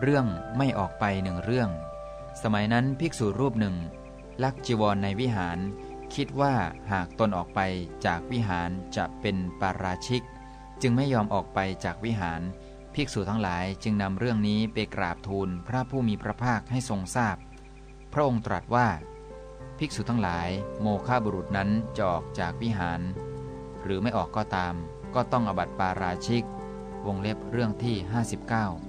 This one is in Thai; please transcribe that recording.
เรื่องไม่ออกไปหนึ่งเรื่อง สมัยนั้นภิกษุรูปหนึ่ง ลักจีวรในวิหาร คิดว่าหากตนออกไปจากวิหารจะเป็นปาราชิก จึงไม่ยอมออกไปจากวิหาร ภิกษุทั้งหลายจึงนำเรื่องนี้ไปกราบทูลพระผู้มีพระภาคให้ทรงทราบพพระองค์ตรัสว่า ภิกษุทั้งหลาย โมฆะบุรุษนั้นจะออกจากวิหาร หรือไม่ออกก็ตาม ก็ต้องอบัติปาราชิก วงเล็บเรื่องที่ 59